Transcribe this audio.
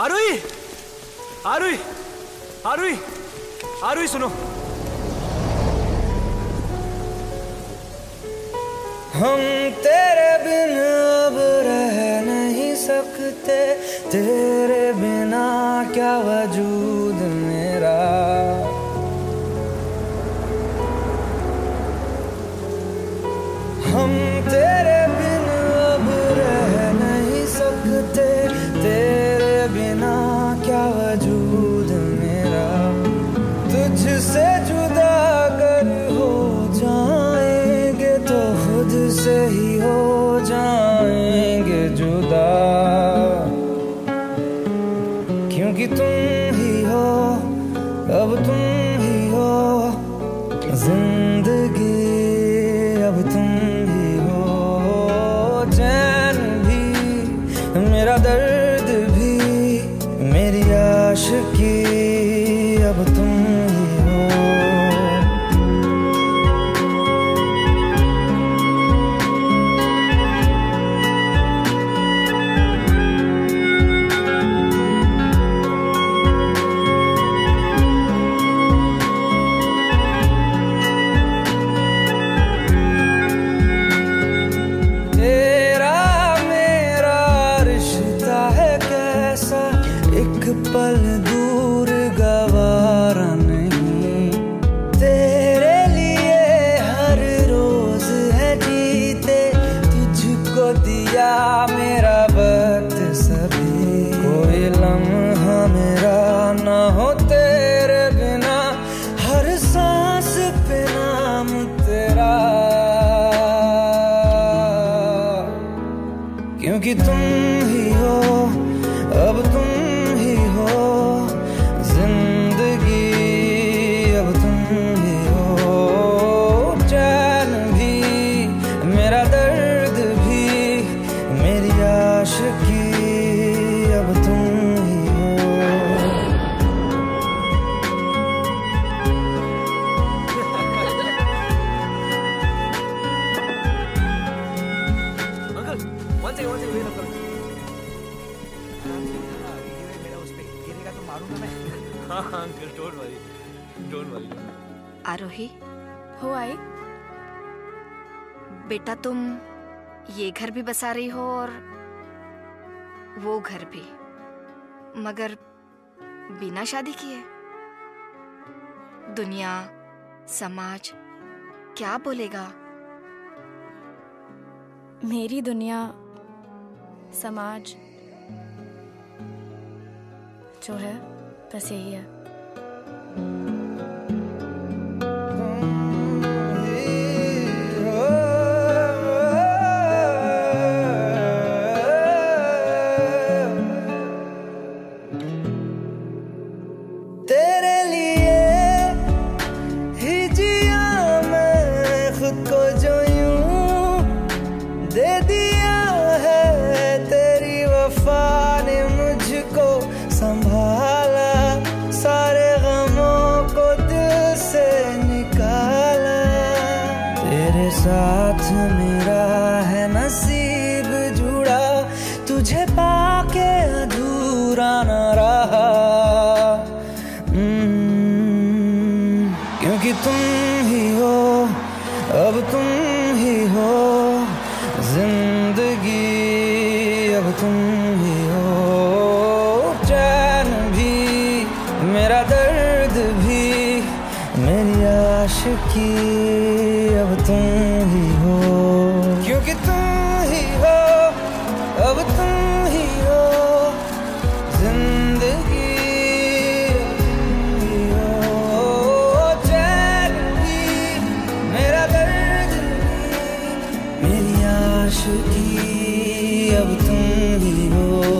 आरुई आरुई आरुई आरुई सुनो हम तेरे बिन अब रह नहीं सकते। तेरे वजूद मेरा, तुझसे जुदा कर हो जाएँगे तो खुद से ही हो जाएँगे जुदा। क्योंकि तुम ही हो, अब तुम ही हो, ज़िंदगी अब तुम ही। हो पल दूर अब तुम ही हो, ज़िंदगी अब तुम ही हो। चैन भी, मेरा दर्द भी, मेरी आशिकी अब तुम ही हो। Uncle one second one second wait uncle Aarohi, हो आई। बेटा, तुम ये घर भी बसा रही हो और वो घर भी। मगर बिना शादी किए। दुनिया, समाज, क्या बोलेगा? मेरी दुनिया, समाज जो है बस यही है। जो दे मेरा मेरी आश की अब तुम ही हो। क्योंकि तुम ही हो, अब तुम ही हो। ज़िंदगी मेरा दर्द मेरी आशिकी, अब तुम ही हो।